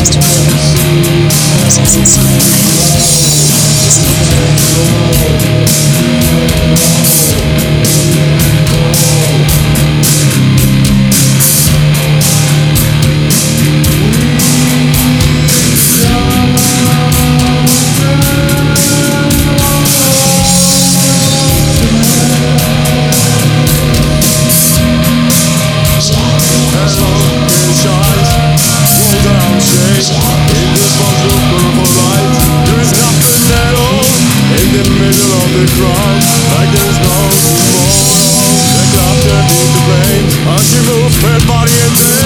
Mr. Williams. Always has his As you move her body and then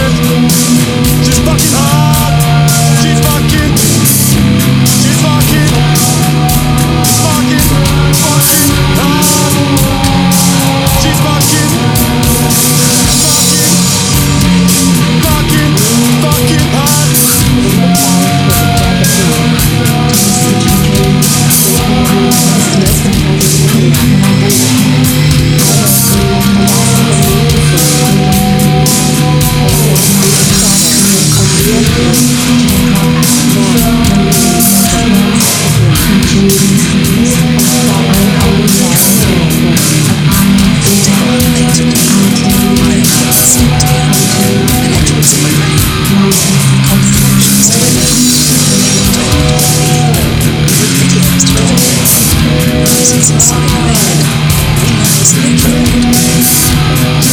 She's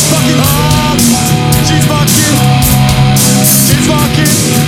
fucking hard. She's fucking. She's fucking.